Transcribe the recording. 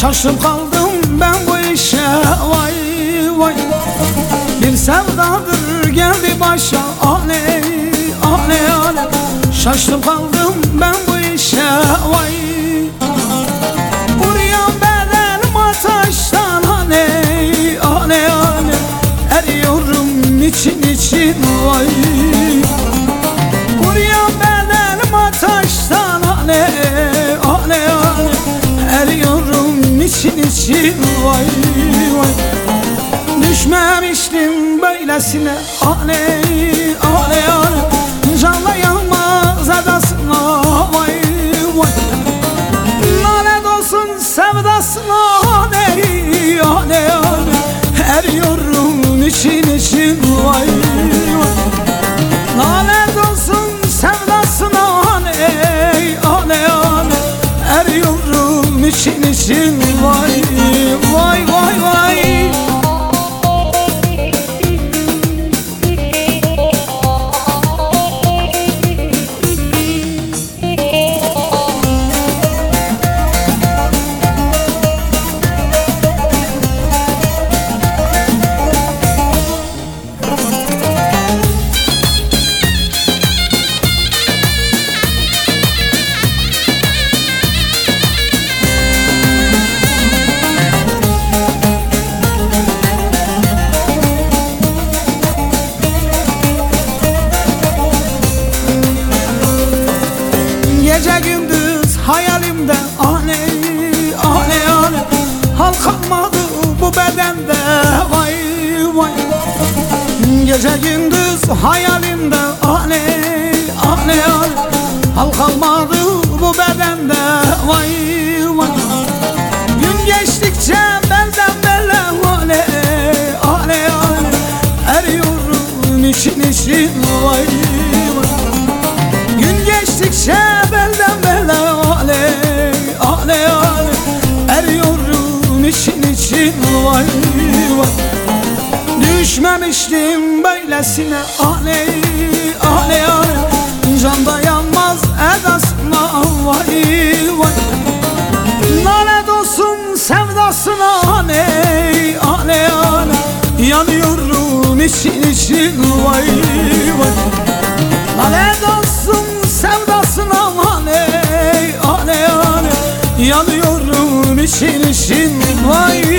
Şaştım kaldım ben bu işe vay vay. Bir sevdadır geldi başa aley aley aley Şaştım kaldım ben bu işe vay için için vay vay. Düşmemiştim böylesine. Aley aley aley Canla Gece gündüz hayalimde aley aley aley Hal kalmadı bu bedende vay vay. Gece gündüz hayalimde aley aley aley Hal kalmadı bu bedende vay vay. Gün geçtikçe belden bele aley aley aley Eriyorum için için vay vay Düşmemiştim böylesine aley aley aley Can dayanmaz edasına vay vay. Lanet olsun sevdasına aley aley aley Yanıyorum için için vay vay. Lanet olsun sevdasına aley aley aley Yanıyorum için için vay